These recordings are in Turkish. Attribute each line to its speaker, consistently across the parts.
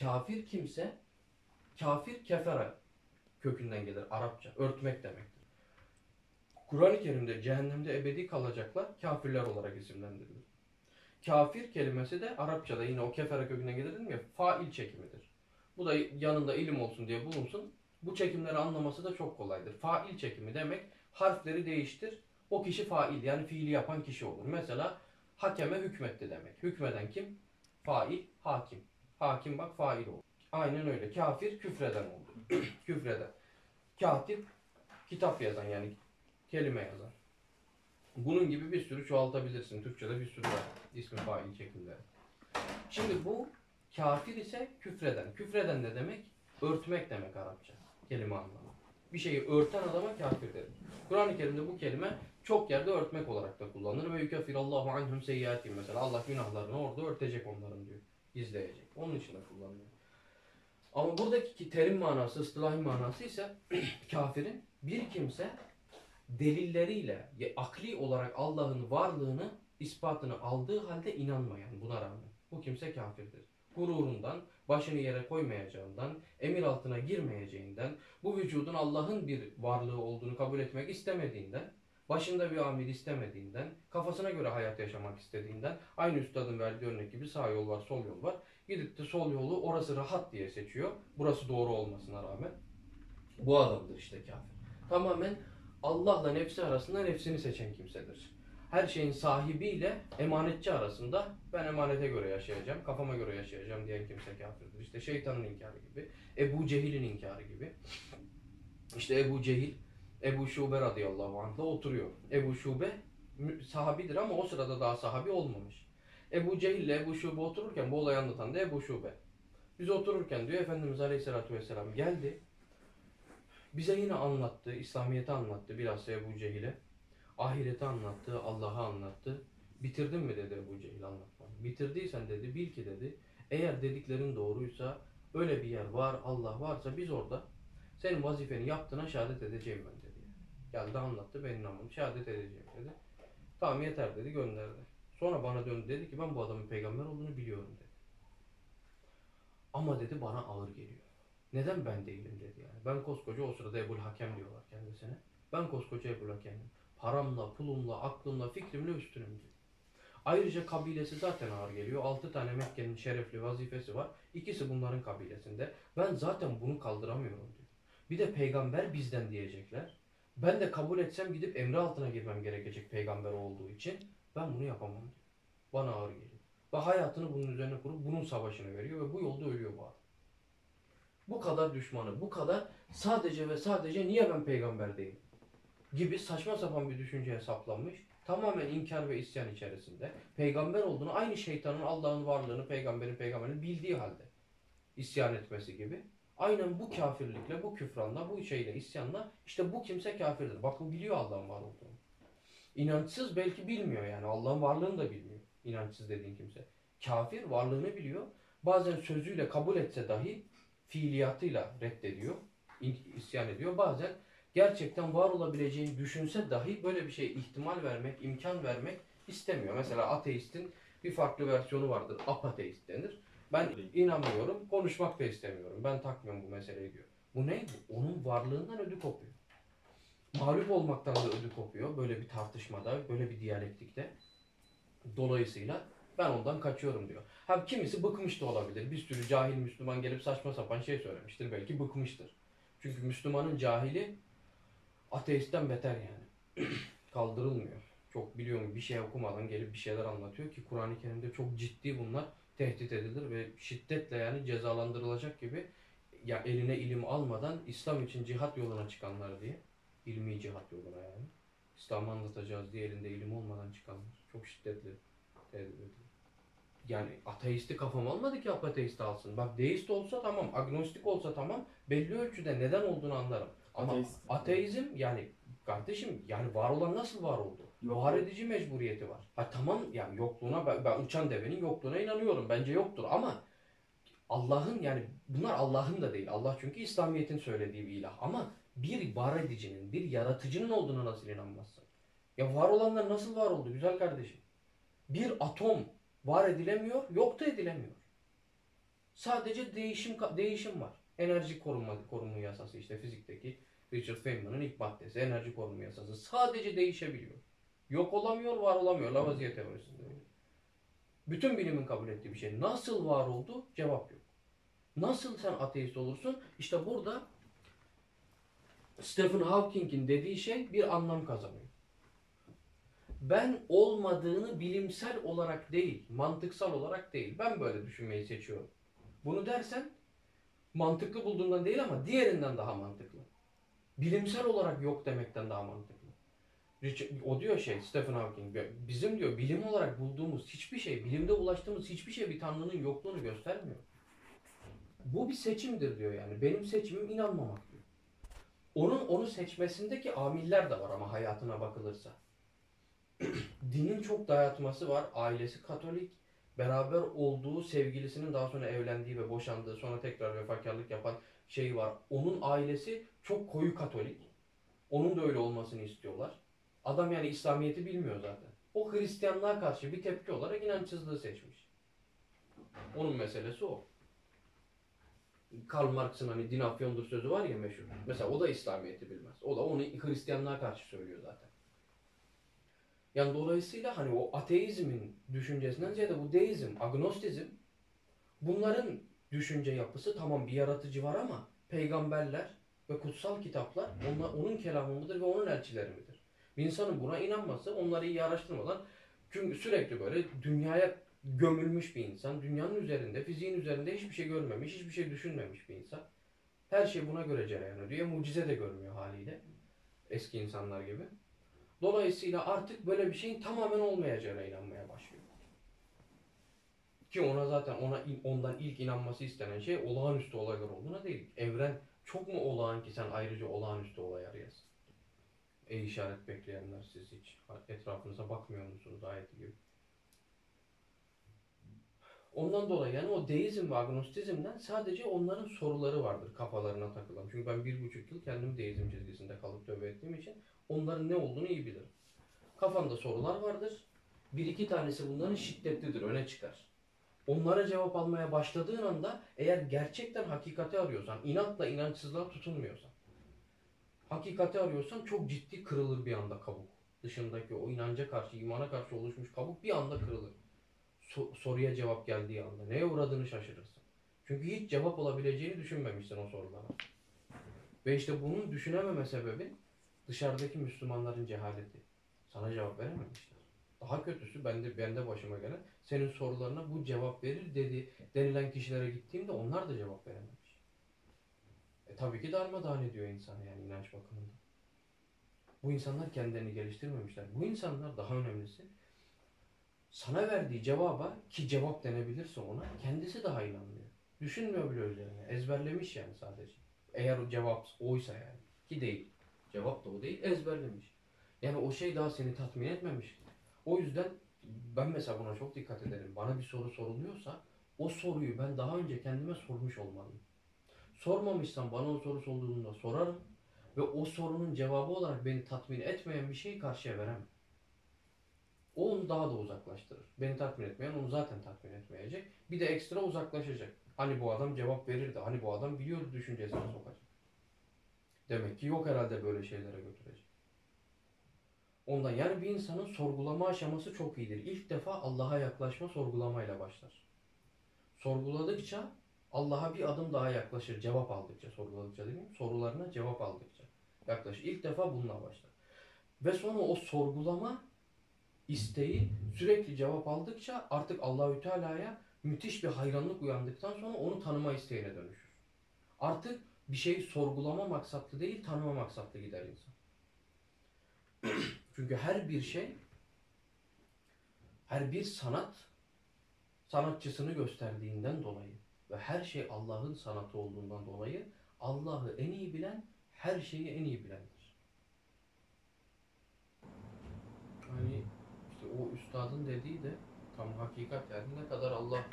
Speaker 1: Kafir kimse, kafir kefere kökünden gelir Arapça. Örtmek demektir. Kur'an-ı Kerim'de cehennemde ebedi kalacaklar kafirler olarak isimlendirilir. Kafir kelimesi de Arapçada yine o kefere kökünden gelir dedim ya fail çekimidir. Bu da yanında ilim olsun diye bulunsun. Bu çekimleri anlaması da çok kolaydır. Fail çekimi demek harfleri değiştir. O kişi fail yani fiili yapan kişi olur. Mesela hakeme hükmetti demek. Hükmeden kim? Fail, hakim. Hakim bak fail oldu. Aynen öyle. Kafir küfreden oldu. küfreden. Katip kitap yazan yani kelime yazan. Bunun gibi bir sürü çoğaltabilirsin. Türkçe'de bir sürü var. İsmi fail şekilleri. Şimdi bu kafir ise küfreden. Küfreden ne demek? Örtmek demek Arapça. Kelime anlamı. Bir şeyi örten adama kafir denir. Kur'an-ı Kerim'de bu kelime çok yerde örtmek olarak da kullanılır ve yukeffirallahu anhum seyyiatim mesela Allah günahlarını orada örtecek onların diyor. Gizleyecek. Onun için de kullanılıyor. Ama buradaki terim manası, ıstılahi manası ise kafirin bir kimse delilleriyle akli olarak Allah'ın varlığını ispatını aldığı halde inanmayan buna rağmen. Bu kimse kafirdir. Gururundan, başını yere koymayacağından, emir altına girmeyeceğinden, bu vücudun Allah'ın bir varlığı olduğunu kabul etmek istemediğinden, başında bir amir istemediğinden, kafasına göre hayat yaşamak istediğinden, aynı üstadın verdiği örnek gibi sağ yol var, sol yol var. Gidip de sol yolu orası rahat diye seçiyor. Burası doğru olmasına rağmen. Bu adamdır işte kafir. Tamamen Allah'la nefsi arasında nefsini seçen kimsedir. Her şeyin sahibiyle emanetçi arasında ben emanete göre yaşayacağım, kafama göre yaşayacağım diyen kimse kafirdir. İşte şeytanın inkarı gibi, Ebu Cehil'in inkarı gibi. İşte Ebu Cehil, Ebu Şube radıyallahu anh'la oturuyor. Ebu Şube sahabidir ama o sırada daha sahabi olmamış. Ebu Cehil ile Ebu Şube otururken bu olayı anlatan da Ebu Şube. Biz otururken diyor Efendimiz Aleyhisselatü Vesselam geldi. Bize yine anlattı, İslamiyet'i anlattı bilhassa Ebu Cehil'e. Ahireti anlattı, Allah'ı anlattı. Bitirdin mi dedi Ebu Cehil anlatmayı. Bitirdiysen dedi bil ki dedi eğer dediklerin doğruysa öyle bir yer var Allah varsa biz orada senin vazifeni yaptığına şehadet edeceğim ben dedi. Geldi anlattı ben inanmadım şehadet edeceğim dedi. Tamam yeter dedi gönderdi. Sonra bana döndü dedi ki ben bu adamın peygamber olduğunu biliyorum dedi. Ama dedi bana ağır geliyor. Neden ben değilim dedi yani. Ben koskoca o sırada Ebul Hakem diyorlar kendisine. Ben koskoca Ebul Hakem'im. Paramla, pulumla, aklımla, fikrimle üstünüm diyor. Ayrıca kabilesi zaten ağır geliyor. Altı tane Mekke'nin şerefli vazifesi var. İkisi bunların kabilesinde. Ben zaten bunu kaldıramıyorum diyor. Bir de peygamber bizden diyecekler. Ben de kabul etsem gidip emri altına girmem gerekecek peygamber olduğu için. Ben bunu yapamam diyor. Bana ağır geliyor. Ve hayatını bunun üzerine kurup bunun savaşını veriyor ve bu yolda ölüyor bu adam. Bu kadar düşmanı, bu kadar sadece ve sadece niye ben peygamber değilim? gibi saçma sapan bir düşünceye saplanmış. Tamamen inkar ve isyan içerisinde. Peygamber olduğunu aynı şeytanın Allah'ın varlığını, peygamberin peygamberini bildiği halde isyan etmesi gibi. Aynen bu kafirlikle, bu küfranla, bu şeyle, isyanla işte bu kimse kafirdir. Bak bu biliyor Allah'ın var olduğunu. İnançsız belki bilmiyor yani. Allah'ın varlığını da bilmiyor. İnançsız dediğin kimse. Kafir varlığını biliyor. Bazen sözüyle kabul etse dahi fiiliyatıyla reddediyor. isyan ediyor. Bazen gerçekten var olabileceğini düşünse dahi böyle bir şeye ihtimal vermek, imkan vermek istemiyor. Mesela ateistin bir farklı versiyonu vardır. Apateist denir. Ben inanmıyorum, konuşmak da istemiyorum. Ben takmıyorum bu meseleyi diyor. Bu ne? Bu Onun varlığından ödü kopuyor. Mağlup olmaktan da ödü kopuyor. Böyle bir tartışmada, böyle bir diyalektikte. Dolayısıyla ben ondan kaçıyorum diyor. Ha kimisi bıkmış da olabilir. Bir sürü cahil Müslüman gelip saçma sapan şey söylemiştir. Belki bıkmıştır. Çünkü Müslümanın cahili ateistten beter yani. Kaldırılmıyor. Çok biliyorum bir şey okumadan gelip bir şeyler anlatıyor ki Kur'an-ı Kerim'de çok ciddi bunlar tehdit edilir ve şiddetle yani cezalandırılacak gibi ya eline ilim almadan İslam için cihat yoluna çıkanlar diye ilmi cihat yoluna yani. İslam'ı anlatacağız diye elinde ilim olmadan çıkanlar. Çok şiddetli tehdit edilir. Yani ateisti kafam almadı ki ateist alsın. Bak deist olsa tamam, agnostik olsa tamam. Belli ölçüde neden olduğunu anlarım. Ama
Speaker 2: Ateist.
Speaker 1: ateizm yani kardeşim yani var olan nasıl var oldu?
Speaker 2: Yok.
Speaker 1: Edici mecburiyeti var. Ha tamam yani yokluğuna ben, ben uçan devenin yokluğuna inanıyorum. Bence yoktur ama Allah'ın yani bunlar Allah'ın da değil. Allah çünkü İslamiyet'in söylediği bir ilah. Ama bir var edicinin, bir yaratıcının olduğuna nasıl inanmazsın? Ya var olanlar nasıl var oldu güzel kardeşim? Bir atom var edilemiyor, yok da edilemiyor. Sadece değişim değişim var. Enerji koruma koruma yasası işte fizikteki Richard Feynman'ın ilk maddesi enerji koruma yasası. Sadece değişebiliyor. Yok olamıyor, var olamıyor. Lavoisier teorisinde. Bütün bilimin kabul ettiği bir şey. Nasıl var oldu? Cevap yok. Nasıl sen ateist olursun? İşte burada Stephen Hawking'in dediği şey bir anlam kazanıyor. Ben olmadığını bilimsel olarak değil, mantıksal olarak değil. Ben böyle düşünmeyi seçiyorum. Bunu dersen mantıklı bulduğundan değil ama diğerinden daha mantıklı. Bilimsel olarak yok demekten daha mantıklı. O diyor şey Stephen Hawking bizim diyor bilim olarak bulduğumuz hiçbir şey, bilimde ulaştığımız hiçbir şey bir tanrının yokluğunu göstermiyor. Bu bir seçimdir diyor yani. Benim seçimim inanmamak diyor. Onun onu seçmesindeki amiller de var ama hayatına bakılırsa. Dinin çok dayatması var. Ailesi Katolik. Beraber olduğu sevgilisinin daha sonra evlendiği ve boşandığı sonra tekrar vefakarlık yapan şey var. Onun ailesi çok koyu Katolik. Onun da öyle olmasını istiyorlar. Adam yani İslamiyet'i bilmiyor zaten. O Hristiyanlığa karşı bir tepki olarak inançsızlığı seçmiş. Onun meselesi o. Karl Marx'ın hani din afyondur sözü var ya meşhur. Mesela o da İslamiyet'i bilmez. O da onu Hristiyanlığa karşı söylüyor zaten. Yani dolayısıyla hani o ateizmin düşüncesinden ziyade bu deizm, agnostizm bunların düşünce yapısı tamam bir yaratıcı var ama peygamberler ve kutsal kitaplar onlar, onun kelamı mıdır ve onun elçileri midir? Bir insanın buna inanması onları iyi araştırmadan çünkü sürekli böyle dünyaya gömülmüş bir insan, dünyanın üzerinde, fiziğin üzerinde hiçbir şey görmemiş, hiçbir şey düşünmemiş bir insan. Her şey buna göre cereyan ediyor. Mucize de görmüyor haliyle. Eski insanlar gibi. Dolayısıyla artık böyle bir şeyin tamamen olmayacağına inanmaya başlıyor. Ki ona zaten ona ondan ilk inanması istenen şey olağanüstü olaylar olduğuna değil. Evren çok mu olağan ki sen ayrıca olağanüstü olay arayasın? Ey işaret bekleyenler siz hiç etrafınıza bakmıyor musunuz ayeti gibi. Ondan dolayı yani o deizm ve agnostizmden sadece onların soruları vardır kafalarına takılan. Çünkü ben bir buçuk yıl kendim deizm çizgisinde kalıp tövbe ettiğim için onların ne olduğunu iyi bilirim. Kafanda sorular vardır. Bir iki tanesi bunların şiddetlidir, öne çıkar. Onlara cevap almaya başladığın anda eğer gerçekten hakikati arıyorsan, inatla inançsızlığa tutunmuyorsan, hakikati arıyorsan çok ciddi kırılır bir anda kabuk. Dışındaki o inanca karşı, imana karşı oluşmuş kabuk bir anda kırılır. So- soruya cevap geldiği anda. Neye uğradığını şaşırırsın. Çünkü hiç cevap olabileceğini düşünmemişsin o sorulara. Ve işte bunun düşünememe sebebi dışarıdaki Müslümanların cehaleti. Sana cevap verememişler. Daha kötüsü bende bende başıma gelen senin sorularına bu cevap verir dedi denilen kişilere gittiğimde onlar da cevap verememiş. E tabii ki darmadağın ediyor insanı yani inanç bakımında. Bu insanlar kendilerini geliştirmemişler. Bu insanlar daha önemlisi sana verdiği cevaba ki cevap denebilirse ona kendisi daha inanmıyor. Düşünmüyor bile üzerine. Ezberlemiş yani sadece. Eğer o cevap oysa yani. Ki değil. Cevap da o değil. Ezberlemiş. Yani o şey daha seni tatmin etmemiş. O yüzden ben mesela buna çok dikkat ederim. Bana bir soru soruluyorsa o soruyu ben daha önce kendime sormuş olmalıyım. Sormamışsam bana o soru sorulduğunda sorarım ve o sorunun cevabı olarak beni tatmin etmeyen bir şeyi karşıya veremem. O onu daha da uzaklaştırır. Beni tatmin etmeyen onu zaten tatmin etmeyecek. Bir de ekstra uzaklaşacak. Hani bu adam cevap verirdi. Hani bu adam biliyor düşüncesine sokacak. Demek ki yok herhalde böyle şeylere götürecek. Ondan yani bir insanın sorgulama aşaması çok iyidir. İlk defa Allah'a yaklaşma sorgulamayla başlar. Sorguladıkça Allah'a bir adım daha yaklaşır. Cevap aldıkça, sorguladıkça mi? Sorularına cevap aldıkça yaklaşır. İlk defa bununla başlar. Ve sonra o sorgulama isteği sürekli cevap aldıkça artık Allahü Teala'ya müthiş bir hayranlık uyandıktan sonra onu tanıma isteğine dönüşür. Artık bir şeyi sorgulama maksatlı değil, tanıma maksatlı gider insan. Çünkü her bir şey, her bir sanat sanatçısını gösterdiğinden dolayı ve her şey Allah'ın sanatı olduğundan dolayı Allah'ı en iyi bilen her şeyi en iyi bilendir. Hani işte o üstadın dediği de tam hakikat yani ne kadar Allah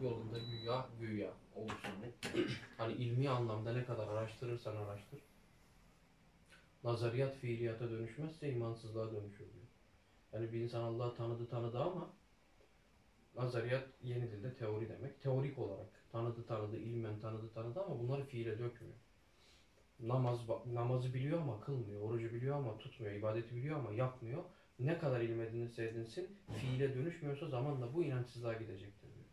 Speaker 1: yolunda güya güya olursun hani ilmi anlamda ne kadar araştırırsan araştır. Nazariyat fiiliyata dönüşmezse imansızlığa dönüşür diyor. Yani bir insan Allah'ı tanıdı tanıdı ama nazariyat yeni dilde teori demek. Teorik olarak Tanıdı tanıdı, ilmen tanıdı tanıdı ama bunları fiile dökmüyor. Namaz namazı biliyor ama kılmıyor. Orucu biliyor ama tutmuyor. ibadeti biliyor ama yapmıyor. Ne kadar ilim edinirse edinsin fiile dönüşmüyorsa zamanla bu inançsızlığa gidecektir diyor.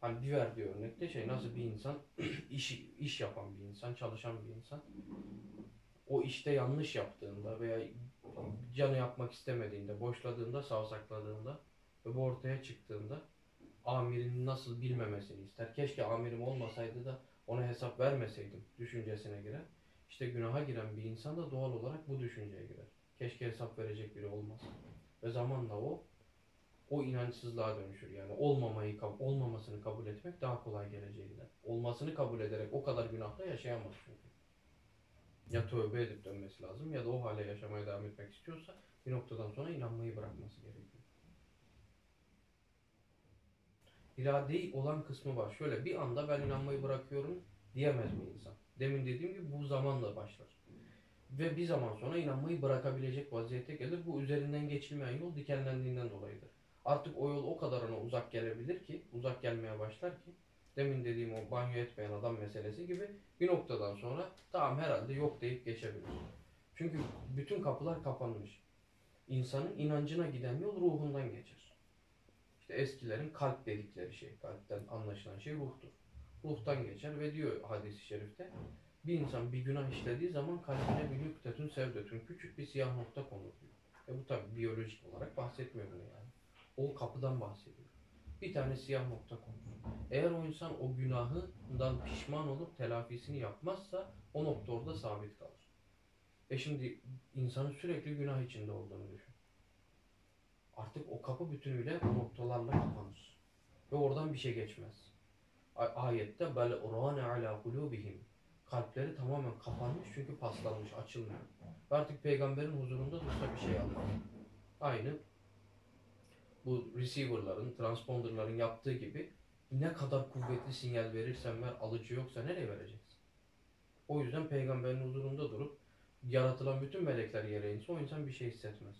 Speaker 1: Hani bir verdiği örnekte şey nasıl bir insan iş, iş yapan bir insan, çalışan bir insan o işte yanlış yaptığında veya canı yapmak istemediğinde, boşladığında, savsakladığında ve bu ortaya çıktığında amirin nasıl bilmemesini ister. Keşke amirim olmasaydı da ona hesap vermeseydim düşüncesine girer. İşte günaha giren bir insan da doğal olarak bu düşünceye girer. Keşke hesap verecek biri olmasa. Ve zamanla o o inançsızlığa dönüşür. Yani olmamayı olmamasını kabul etmek daha kolay geleceğinden. Olmasını kabul ederek o kadar günahla yaşayamaz çünkü. Ya tövbe edip dönmesi lazım ya da o hale yaşamaya devam etmek istiyorsa bir noktadan sonra inanmayı bırakması gerekiyor. İradeyi olan kısmı var. Şöyle bir anda ben inanmayı bırakıyorum diyemez mi insan? Demin dediğim gibi bu zamanla başlar. Ve bir zaman sonra inanmayı bırakabilecek vaziyete gelir. Bu üzerinden geçilmeyen yol dikenlendiğinden dolayıdır. Artık o yol o kadar ona uzak gelebilir ki, uzak gelmeye başlar ki, demin dediğim o banyo etmeyen adam meselesi gibi bir noktadan sonra tamam herhalde yok deyip geçebilir. Çünkü bütün kapılar kapanmış. İnsanın inancına giden yol ruhundan geçer. Eskilerin kalp dedikleri şey, kalpten anlaşılan şey ruhtur. Ruhtan geçer ve diyor hadis-i şerifte, bir insan bir günah işlediği zaman kalbine bir nüktetün sevdetün, küçük bir siyah nokta konur diyor. E bu tabi biyolojik olarak bahsetmiyor bunu yani. O kapıdan bahsediyor. Bir tane siyah nokta konur. Eğer o insan o günahından pişman olup telafisini yapmazsa o nokta orada sabit kalır. E şimdi insanın sürekli günah içinde olduğunu düşün. Artık o kapı bütünüyle o noktalarla kapanır. Ve oradan bir şey geçmez. Ayette bel urane ala kulubihim kalpleri tamamen kapanmış çünkü paslanmış, açılmıyor. Artık peygamberin huzurunda dursa bir şey almaz. Aynı bu receiver'ların, transponder'ların yaptığı gibi ne kadar kuvvetli sinyal verirsen ver, alıcı yoksa nereye vereceksin? O yüzden peygamberin huzurunda durup yaratılan bütün melekler yere inse o insan bir şey hissetmez.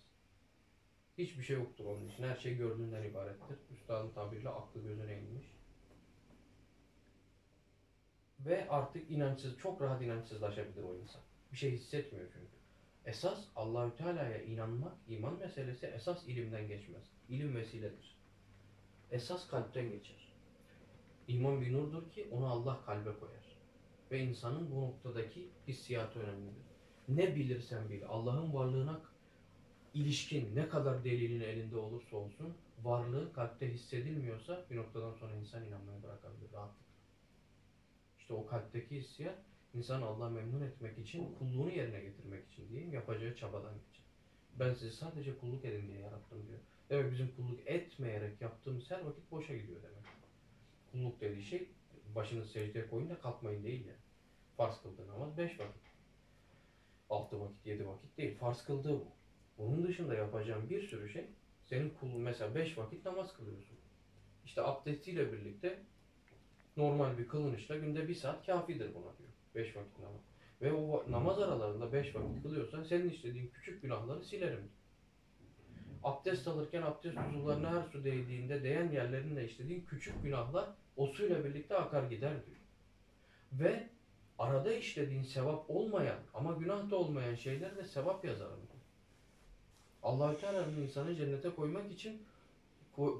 Speaker 1: Hiçbir şey yoktur onun için. Her şey gördüğünden ibarettir. Üstadın tabiriyle aklı gözüne inmiş. Ve artık inançsız, çok rahat inançsızlaşabilir o insan. Bir şey hissetmiyor çünkü. Esas Allahü Teala'ya inanmak, iman meselesi esas ilimden geçmez. İlim vesiledir. Esas kalpten geçer. İman bir nurdur ki onu Allah kalbe koyar. Ve insanın bu noktadaki hissiyatı önemlidir. Ne bilirsen bil, Allah'ın varlığına ilişkin ne kadar delilin elinde olursa olsun, varlığı kalpte hissedilmiyorsa bir noktadan sonra insan inanmayı bırakabilir rahatlıkla. İşte o kalpteki hissiyat insan Allah memnun etmek için, kulluğunu yerine getirmek için diyeyim, yapacağı çabadan geçer. Ben sizi sadece kulluk edin diye yarattım diyor. Demek bizim kulluk etmeyerek yaptığımız her vakit boşa gidiyor demek. Kulluk dediği şey başını secdeye koyun da kalkmayın değil yani. Farz kıldığı namaz beş vakit. Altı vakit, yedi vakit değil. Farz kıldığı bu. Bunun dışında yapacağın bir sürü şey senin kulun mesela beş vakit namaz kılıyorsun. İşte abdestiyle birlikte normal bir kılınışla günde bir saat kafidir buna diyor. Beş vakit namaz. Ve o namaz aralarında beş vakit kılıyorsan senin işlediğin küçük günahları silerim diyor. Abdest alırken abdest uzuvlarına her su değdiğinde değen yerlerinde işlediğin küçük günahlar o suyla birlikte akar gider diyor. Ve arada işlediğin sevap olmayan ama günah da olmayan şeyler de sevap yazarım allah Teala'nın insanı cennete koymak için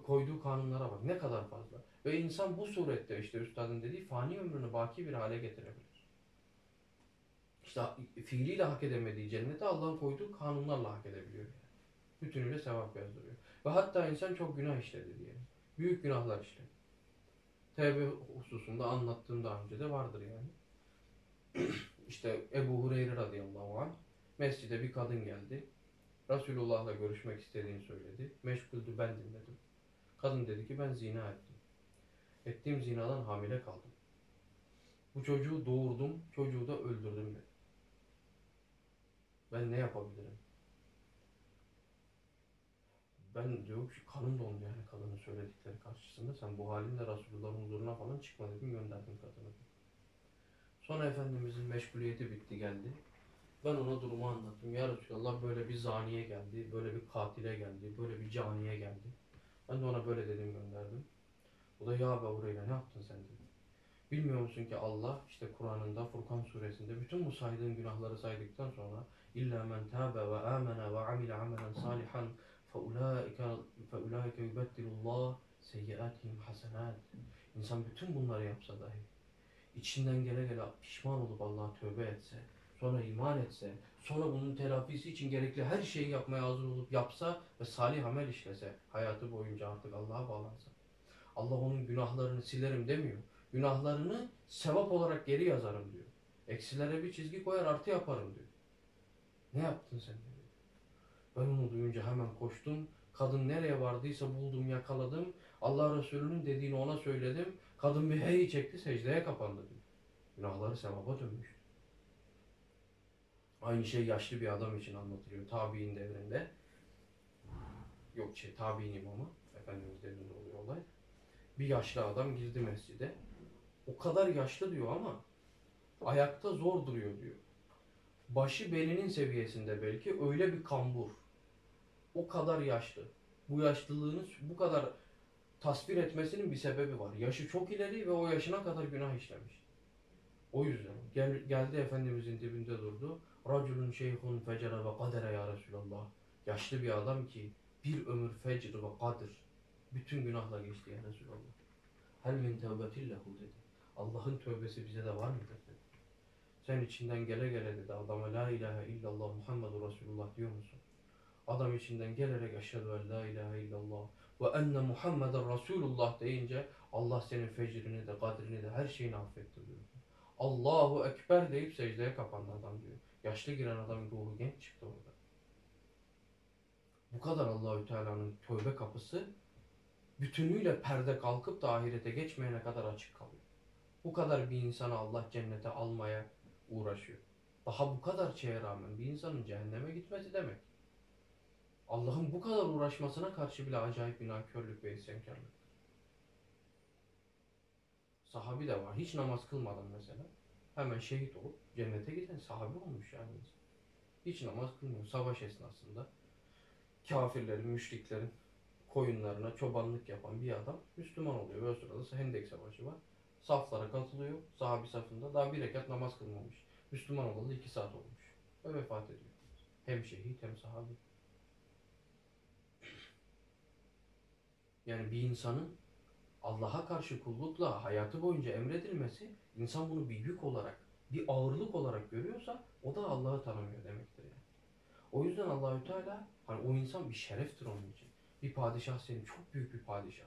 Speaker 1: koyduğu kanunlara bak ne kadar fazla. Ve insan bu surette işte üstadın dediği fani ömrünü baki bir hale getirebilir. İşte fiiliyle hak edemediği cennete Allah'ın koyduğu kanunlarla hak edebiliyor. Yani. Bütünüyle sevap yazdırıyor. Ve hatta insan çok günah işledi diye. Büyük günahlar işledi. Tevbe hususunda anlattığım daha önce de vardır yani. işte Ebu Hureyre radıyallahu anh mescide bir kadın geldi. Resulullah'la görüşmek istediğini söyledi. Meşguldü ben dinledim. Kadın dedi ki ben zina ettim. Ettiğim zinadan hamile kaldım. Bu çocuğu doğurdum, çocuğu da öldürdüm dedi. Ben ne yapabilirim? Ben diyor ki kanım dondu yani kadının söyledikleri karşısında. Sen bu halinle Resulullah'ın huzuruna falan çıkma dedim gönderdim kadını. Sonra Efendimizin meşguliyeti bitti geldi. Ben ona durumu anlattım. Ya Resulallah böyle bir zaniye geldi, böyle bir katile geldi, böyle bir caniye geldi. Ben de ona böyle dedim gönderdim. O da ya Ebu Hureyre ne yaptın sen dedi. Bilmiyor musun ki Allah işte Kur'an'ında Furkan suresinde bütün bu saydığın günahları saydıktan sonra illa men tabe ve amene ve amile amelen salihan fe ulaike yubeddilullah seyyiatihim hasenat. İnsan bütün bunları yapsa dahi içinden gele gele pişman olup Allah'a tövbe etse sonra iman etse sonra bunun telafisi için gerekli her şeyi yapmaya hazır olup yapsa ve salih amel işlese hayatı boyunca artık Allah'a bağlansa Allah onun günahlarını silerim demiyor. Günahlarını sevap olarak geri yazarım diyor. Eksilere bir çizgi koyar artı yaparım diyor. Ne yaptın sen diyor. Ben onu duyunca hemen koştum. Kadın nereye vardıysa buldum yakaladım. Allah Resulü'nün dediğini ona söyledim. Kadın bir hey çekti secdeye kapandı diyor. Günahları sevaba dönmüş. Aynı şey yaşlı bir adam için anlatılıyor. Tabi'in devrinde. Yok şey tabi'in imamı. Efendimiz devrinde oluyor olay. Bir yaşlı adam girdi mescide. O kadar yaşlı diyor ama ayakta zor duruyor diyor. Başı belinin seviyesinde belki öyle bir kambur. O kadar yaşlı. Bu yaşlılığını bu kadar tasvir etmesinin bir sebebi var. Yaşı çok ileri ve o yaşına kadar günah işlemiş. O yüzden gel, geldi Efendimizin dibinde durdu. Raculun şeyhun fecere ve kadere ya Resulallah. Yaşlı bir adam ki bir ömür fecr ve kadir. Bütün günahla geçti ya Resulallah. Hel min tevbetillehu dedi. Allah'ın tövbesi bize de var mıdır dedi. Sen içinden gele gele dedi adama la ilahe illallah Muhammedur Resulullah diyor musun? Adam içinden gelerek eşhedü en la ilahe illallah ve enne Muhammeden Resulullah deyince Allah senin fecrini de kadrini de her şeyini affetti diyor. Allahu Ekber deyip secdeye kapandı adam diyor. Yaşlı giren adamın ruhu genç çıktı orada. Bu kadar Allahü Teala'nın tövbe kapısı bütünüyle perde kalkıp da ahirete geçmeyene kadar açık kalıyor. Bu kadar bir insanı Allah cennete almaya uğraşıyor. Daha bu kadar şeye rağmen bir insanın cehenneme gitmesi demek. Allah'ın bu kadar uğraşmasına karşı bile acayip bir nankörlük ve isyankarlık. Sahabi de var. Hiç namaz kılmadan mesela. Hemen şehit olup cennete giden sahabi olmuş yani. Hiç namaz kılmıyor. Savaş esnasında kafirlerin, müşriklerin koyunlarına çobanlık yapan bir adam Müslüman oluyor. Ve o sırada Hendek Savaşı var. Saflara katılıyor. Sahabi safında. Daha bir rekat namaz kılmamış. Müslüman olalı iki saat olmuş. Ve vefat ediyor. Hem şehit hem sahabi. Yani bir insanın Allah'a karşı kullukla hayatı boyunca emredilmesi insan bunu bir yük olarak, bir ağırlık olarak görüyorsa o da Allah'ı tanımıyor demektir yani. O yüzden Allahü Teala hani o insan bir şereftir onun için. Bir padişah senin çok büyük bir padişah.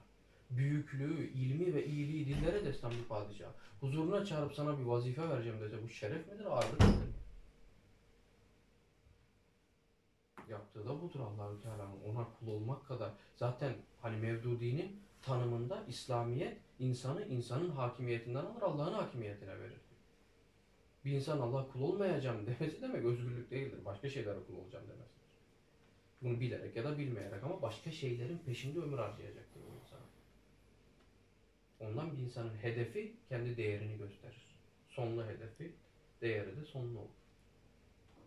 Speaker 1: Büyüklüğü, ilmi ve iyiliği dillere destan bir padişah. Huzuruna çağırıp sana bir vazife vereceğim dese bu şeref midir, ağırlık mıdır? Yaptığı da budur Allahü Teala'nın ona kul olmak kadar. Zaten hani Mevdudi'nin tanımında İslamiyet insanı insanın hakimiyetinden alır Allah'ın hakimiyetine verir. Bir insan Allah kul olmayacağım demesi demek özgürlük değildir. Başka şeylere kul olacağım demesidir. Bunu bilerek ya da bilmeyerek ama başka şeylerin peşinde ömür harcayacaktır bu insan. Ondan bir insanın hedefi kendi değerini gösterir. Sonlu hedefi, değeri de sonlu olur.